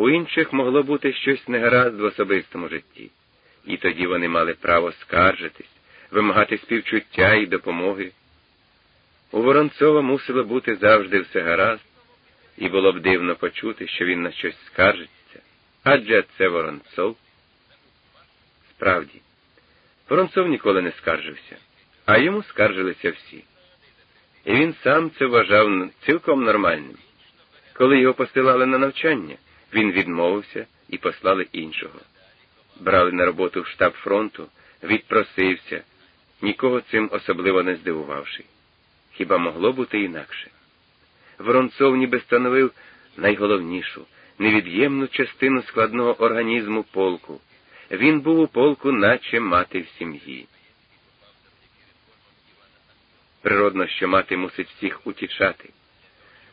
У інших могло бути щось негаразд в особистому житті, і тоді вони мали право скаржитись, вимагати співчуття і допомоги. У Воронцова мусило бути завжди все гаразд, і було б дивно почути, що він на щось скаржиться, адже це Воронцов. Справді, Воронцов ніколи не скаржився, а йому скаржилися всі. І він сам це вважав цілком нормальним. Коли його посилали на навчання, він відмовився і послали іншого. Брали на роботу в штаб фронту, відпросився, нікого цим особливо не здивувавши. Хіба могло бути інакше? Воронцов ніби становив найголовнішу, невід'ємну частину складного організму полку. Він був у полку, наче мати в сім'ї. Природно, що мати мусить всіх утішати,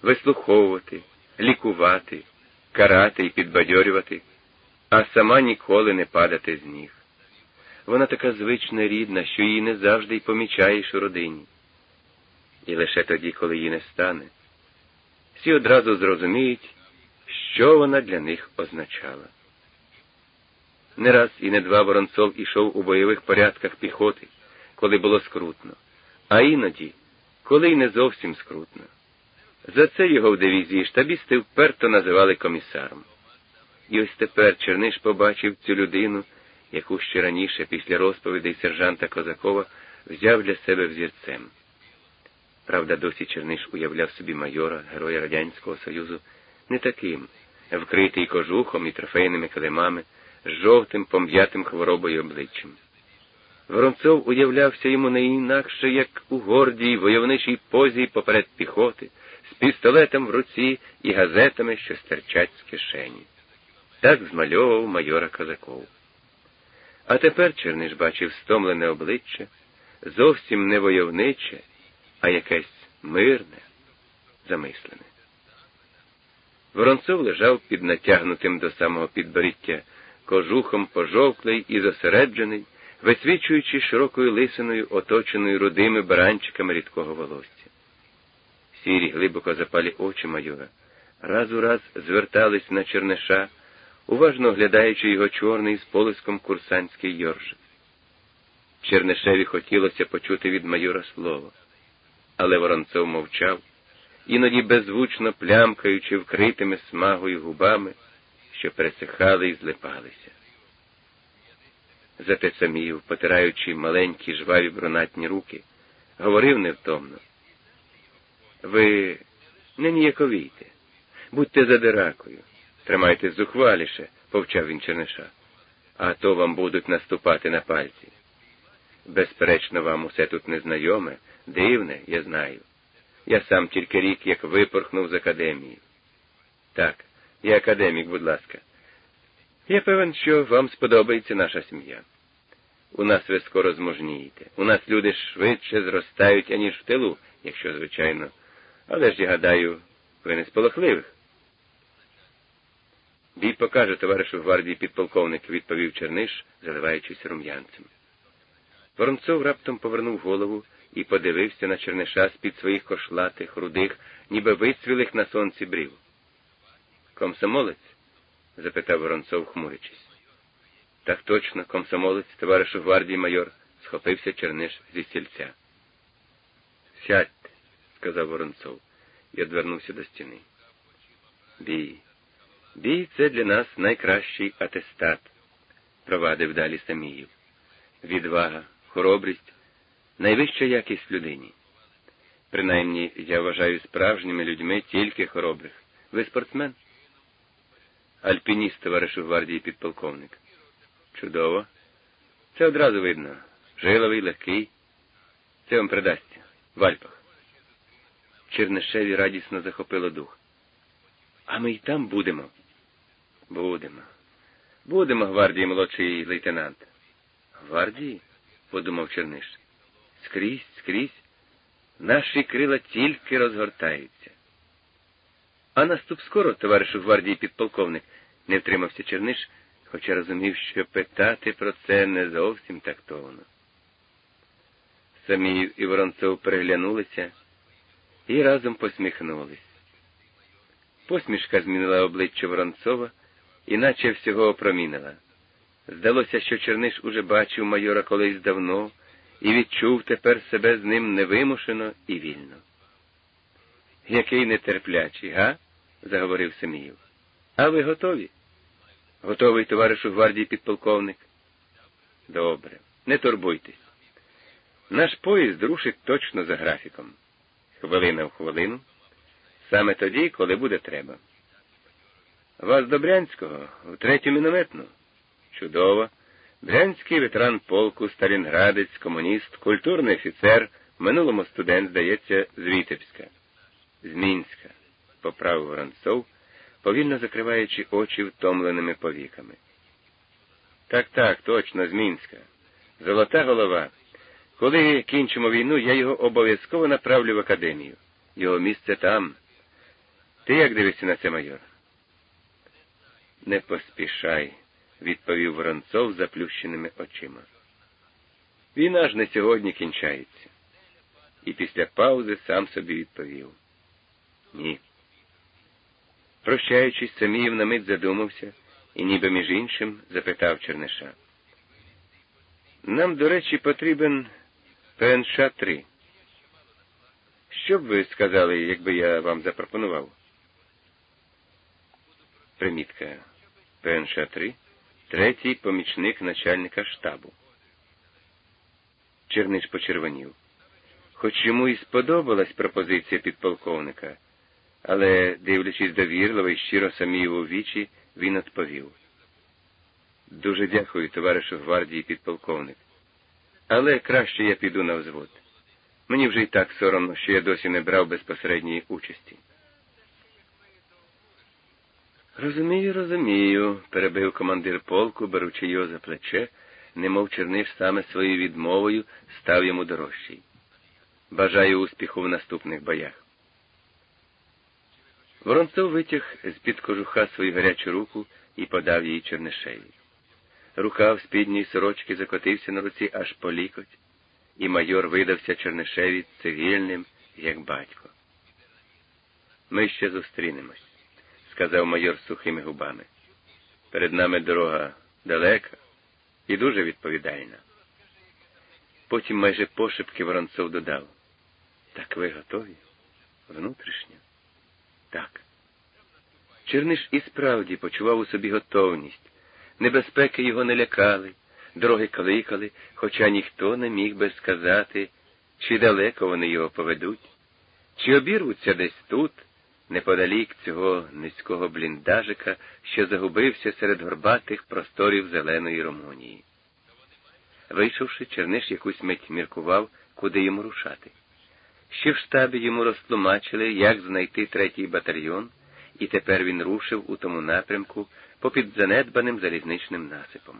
вислуховувати, лікувати, карати і підбадьорювати, а сама ніколи не падати з ніг. Вона така звична рідна, що її не завжди й помічаєш у родині. І лише тоді, коли її не стане, всі одразу зрозуміють, що вона для них означала. Не раз і не два Воронцов ішов у бойових порядках піхоти, коли було скрутно, а іноді, коли й не зовсім скрутно. За це його в дивізії штабісти вперто називали комісаром. І ось тепер Черниш побачив цю людину, яку ще раніше, після розповідей сержанта Козакова, взяв для себе взірцем. Правда, досі Черниш уявляв собі майора, героя Радянського Союзу, не таким, вкритий кожухом і трофейними килимами, з жовтим, пом'ятим хворобою обличчям. Воронцов уявлявся йому не інакше, як у гордій войовничій позі поперед піхоти, з пістолетом в руці і газетами, що стирчать з кишені. Так змальовував майора Козаков. А тепер Черниш бачив стомлене обличчя, зовсім не войовниче, а якесь мирне, замислене. Воронцов лежав під натягнутим до самого підборіття, кожухом пожовклий і зосереджений, висвічуючи широкою лисиною, оточеною рудими баранчиками рідкого волосся. Сірі глибоко запалі очі майора, раз у раз звертались на Черниша, уважно оглядаючи його чорний з полиском курсантський йоржик. Чернишеві хотілося почути від майора слово але Воронцов мовчав, іноді беззвучно плямкаючи вкритими смагою губами, що пересихали і злипалися. Зате самів, потираючи маленькі жваві брунатні руки, говорив невтомно. Ви не ніяковійте, будьте задиракою, тримайте зухваліше, повчав він Черниша, а то вам будуть наступати на пальці. Безперечно, вам усе тут незнайоме, Дивне, я знаю. Я сам тільки рік як випорхнув з академії. Так, я академік, будь ласка. Я певен, що вам сподобається наша сім'я. У нас ви скоро зможнієте. У нас люди швидше зростають, аніж в тилу, якщо звичайно. Але ж я гадаю, ви не сполохливих. Бій покаже товаришу гвардії підполковник, відповів Черниш, заливаючись рум'янцем. Воронцов раптом повернув голову і подивився на Черниша з-під своїх кошлатих, рудих, ніби вицвілих на сонці брів. Комсомолець? запитав Воронцов, хмурячись. Так точно, комсомолець, товаришу гвардії майор, схопився Черниш зі стільця. Сядьте, сказав Воронцов і одвернувся до стіни. Бій. Бій це для нас найкращий атестат, провадив далі Саміїв. Відвага, хоробрість найвища якість людині. Принаймні, я вважаю справжніми людьми тільки хоробрих. Ви спортсмен? Альпініст, товаришу гвардії підполковник. Чудово. Це одразу видно. Жиловий, легкий. Це вам придасться. В Альпах. Чернишеві радісно захопило дух. А ми й там будемо. Будемо. Будемо, гвардії молодший лейтенант. Гвардії? подумав Черниш скрізь, скрізь, наші крила тільки розгортаються. А наступ скоро, товаришу гвардії підполковник, не втримався Черниш, хоча розумів, що питати про це не зовсім тактовно. Самі і Воронцов переглянулися і разом посміхнулись. Посмішка змінила обличчя Воронцова іначе всього опромінила. Здалося, що Черниш уже бачив майора колись давно і відчув тепер себе з ним невимушено і вільно. Який нетерплячий, га? заговорив Семіїв. А ви готові? Готовий, товаришу гвардії підполковник? Добре, не турбуйтесь. Наш поїзд рушить точно за графіком. Хвилина в хвилину, саме тоді, коли буде треба. Вас до Брянського, в третю мінометну. Чудово. Брянський ветеран полку, Сталінградець, комуніст, культурний офіцер, минулому студент, здається, з Вітебська. З Мінська, поправив Воронцов, повільно закриваючи очі втомленими повіками. Так, так, точно, з Мінська. Золота голова. Коли кінчимо війну, я його обов'язково направлю в академію. Його місце там. Ти як дивишся на це, майор? Не поспішай, відповів Воронцов заплющеними очима. Війна ж не сьогодні кінчається. І після паузи сам собі відповів. Ні. Прощаючись, Саміїв на мить задумався і, ніби між іншим, запитав Черниша. Нам, до речі, потрібен ПНШ 3 Що б ви сказали, якби я вам запропонував? Примітка. ПНШ 3 третій помічник начальника штабу. Чернич почервонів. Хоч йому і сподобалась пропозиція підполковника, але, дивлячись довірливо і щиро самі Самієву вічі, він відповів. Дуже дякую, товаришу гвардії підполковник. Але краще я піду на взвод. Мені вже й так соромно, що я досі не брав безпосередньої участі. Розумію, розумію, перебив командир полку, беручи його за плече, немов черниш саме своєю відмовою став йому дорожчий. Бажаю успіху в наступних боях. Воронцов витяг з-під кожуха свою гарячу руку і подав їй Чернишеві. Рукав спідньої сорочки закотився на руці аж по лікоть, і майор видався Чернишеві цивільним, як батько. Ми ще зустрінемось, сказав майор сухими губами. Перед нами дорога далека і дуже відповідальна. Потім майже пошепки Воронцов додав. Так ви готові? Внутрішньо? Так. Черниш і справді почував у собі готовність. Небезпеки його не лякали, дороги кликали, хоча ніхто не міг би сказати, чи далеко вони його поведуть, чи обірвуться десь тут, неподалік цього низького бліндажика, що загубився серед горбатих просторів зеленої Румунії. Вийшовши, Черниш якусь мить міркував, куди йому рушати. Ще в штабі йому розтлумачили, як знайти третій батальйон, і тепер він рушив у тому напрямку попід занедбаним залізничним насипом.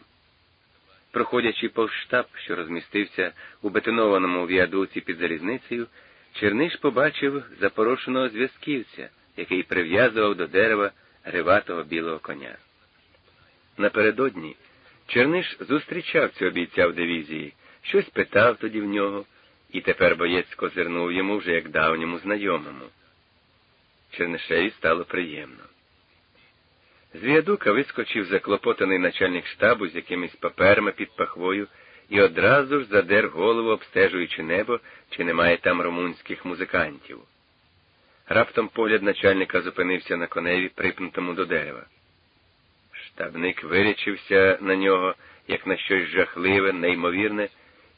Проходячи повз штаб, що розмістився у бетонованому віадуці під залізницею, Черниш побачив запорошеного зв'язківця, який прив'язував до дерева гриватого білого коня. Напередодні Черниш зустрічав цього бійця в дивізії, щось питав тоді в нього, і тепер боєць козирнув йому вже як давньому знайомому. Чернишеві стало приємно. З віадука вискочив заклопотаний начальник штабу з якимись паперами під пахвою і одразу ж задер голову, обстежуючи небо, чи немає там румунських музикантів. Раптом погляд начальника зупинився на коневі, припнутому до дерева. Штабник вирячився на нього, як на щось жахливе, неймовірне,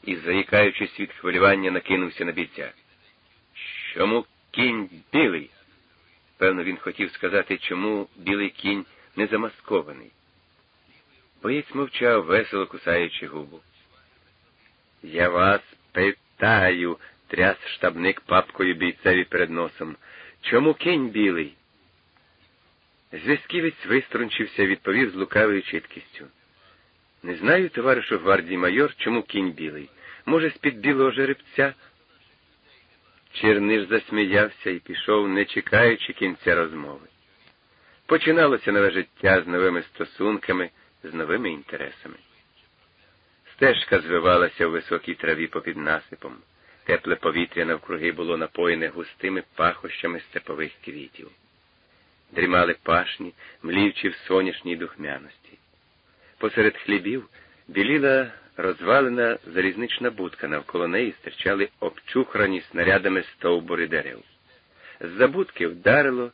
і, заїкаючись від хвилювання, накинувся на бійця. Чому кінь білий? Певно, він хотів сказати, чому білий кінь не замаскований. Боєць мовчав, весело кусаючи губу. Я вас питаю, тряс штабник папкою бійцеві перед носом. Чому кінь білий? Зв'язківець виструнчився, відповів з лукавою чіткістю. Не знаю, товаришу гвардії майор, чому кінь білий. Може, з-під білого жеребця. Черниш засміявся і пішов, не чекаючи кінця розмови. Починалося нове життя з новими стосунками, з новими інтересами. Стежка звивалася у високій траві попід насипом. Тепле повітря навкруги було напоєне густими пахощами степових квітів. дрімали пашні, млівчі в сонячній духмяності. Посеред хлібів біліла розвалена залізнична будка, навколо неї стирчали обчухрані снарядами стовбури дерев. З-за будки вдарило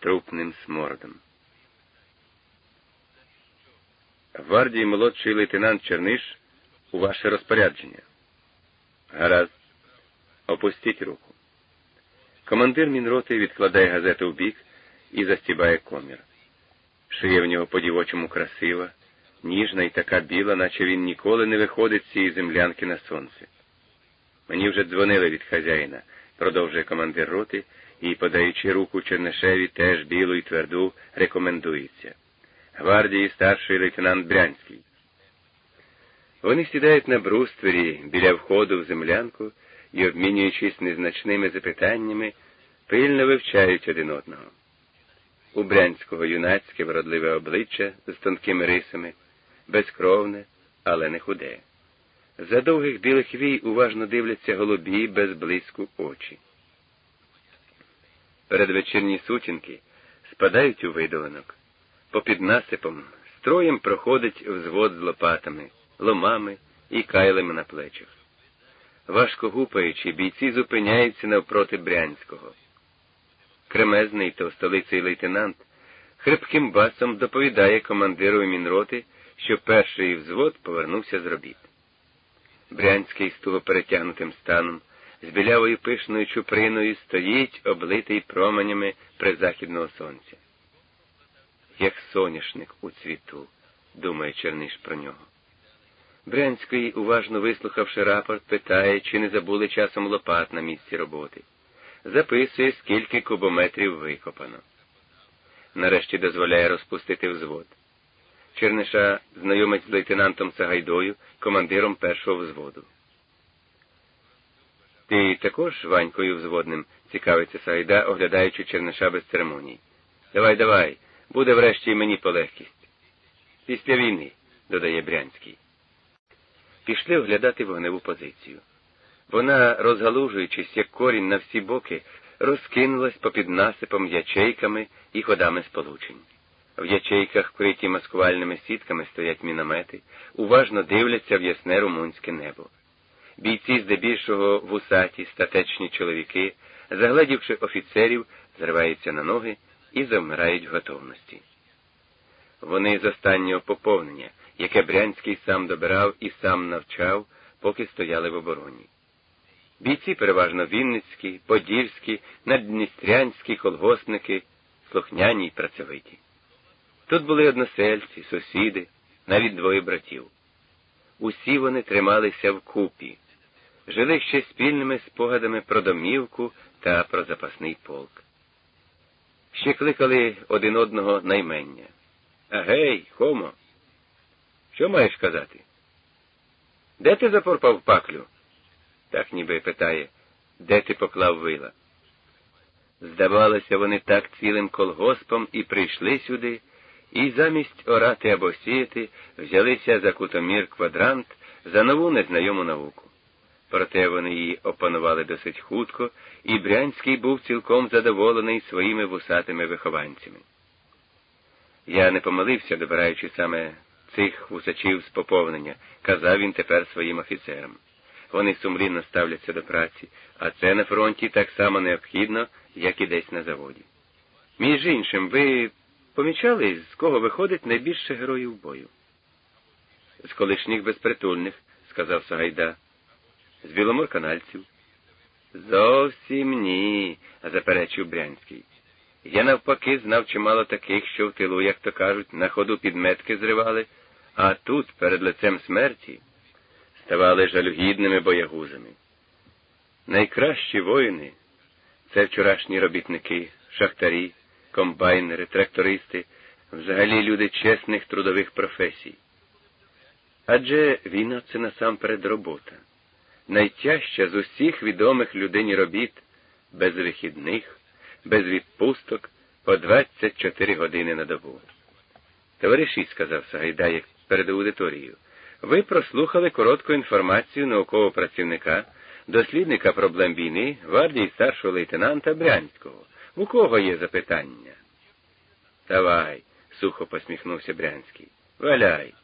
трупним смордом. Гвардії молодший лейтенант Черниш у ваше розпорядження. Гаразд, опустіть руку. Командир мінроти відкладає газету в бік і застібає комір. Шия в нього по дівочому красива, ніжна і така біла, наче він ніколи не виходить з цієї землянки на сонце. Мені вже дзвонили від хазяїна, продовжує командир роти і, подаючи руку Чернишеві, теж білу і тверду, рекомендується. Гвардії старший лейтенант Брянський. Вони сідають на бруствері біля входу в землянку і, обмінюючись незначними запитаннями, пильно вивчають один одного. У Брянського юнацьке вродливе обличчя з тонкими рисами, безкровне, але не худе. За довгих білих вій уважно дивляться голубі без блиску очі. Передвечірні сутінки спадають у видолинок. Попід насипом строєм проходить взвод з лопатами, ломами і кайлами на плечах. Важко гупаючи, бійці зупиняються навпроти Брянського. Кремезний товстолиций лейтенант хрипким басом доповідає командиру мінроти, що перший взвод повернувся з робіт. Брянський з того перетягнутим станом, з білявою пишною чуприною стоїть, облитий променями призахідного сонця. Як соняшник у цвіту, думає Черниш про нього. Брянський, уважно вислухавши рапорт, питає, чи не забули часом лопат на місці роботи. Записує, скільки кубометрів викопано. Нарешті дозволяє розпустити взвод. Черниша знайомить з лейтенантом Сагайдою, командиром першого взводу. Ти також Ванькою взводним, цікавиться Сагайда, оглядаючи Черниша без церемоній. Давай, давай, буде врешті мені полегкість. Після війни, додає Брянський. Пішли оглядати вогневу позицію. Вона, розгалужуючись, як корінь на всі боки, розкинулась попід насипом ячейками і ходами сполучень. В ячейках, вкриті маскувальними сітками, стоять міномети, уважно дивляться в ясне румунське небо. Бійці, здебільшого вусаті, статечні чоловіки, загледівши офіцерів, зриваються на ноги і завмирають в готовності. Вони з останнього поповнення, яке Брянський сам добирав і сам навчав, поки стояли в обороні. Бійці переважно вінницькі, подільські, наддністрянські колгоспники, слухняні й працьовиті. Тут були односельці, сусіди, навіть двоє братів. Усі вони трималися вкупі, жили ще спільними спогадами про домівку та про запасний полк. Ще кликали один одного наймення. Агей, Хомо, що маєш казати? Де ти запорпав паклю? Так ніби питає, де ти поклав вила? Здавалося, вони так цілим колгоспом і прийшли сюди, і замість орати або сіяти взялися за кутомір квадрант за нову незнайому науку. Проте вони її опанували досить хутко, і Брянський був цілком задоволений своїми вусатими вихованцями. Я не помилився, добираючи саме цих вусачів з поповнення, казав він тепер своїм офіцерам. Вони сумлінно ставляться до праці, а це на фронті так само необхідно, як і десь на заводі. Між іншим, ви помічали, з кого виходить найбільше героїв бою? З колишніх безпритульних, сказав Сагайда, з біломорканальців. Зовсім ні, заперечив Брянський. Я навпаки знав чимало таких, що в тилу, як то кажуть, на ходу підметки зривали, а тут, перед лицем смерті, ставали жалюгідними боягузами. Найкращі воїни це вчорашні робітники, шахтарі, комбайнери, трактористи, взагалі люди чесних трудових професій. Адже війна це насамперед робота, найтяжча з усіх відомих людині робіт, без вихідних, без відпусток по 24 години на добу. Товариші, сказав Сагайдай перед аудиторією, ви прослухали коротку інформацію наукового працівника, дослідника проблем війни, гвардії старшого лейтенанта Брянського. У кого є запитання? Давай, сухо посміхнувся Брянський. Валяй.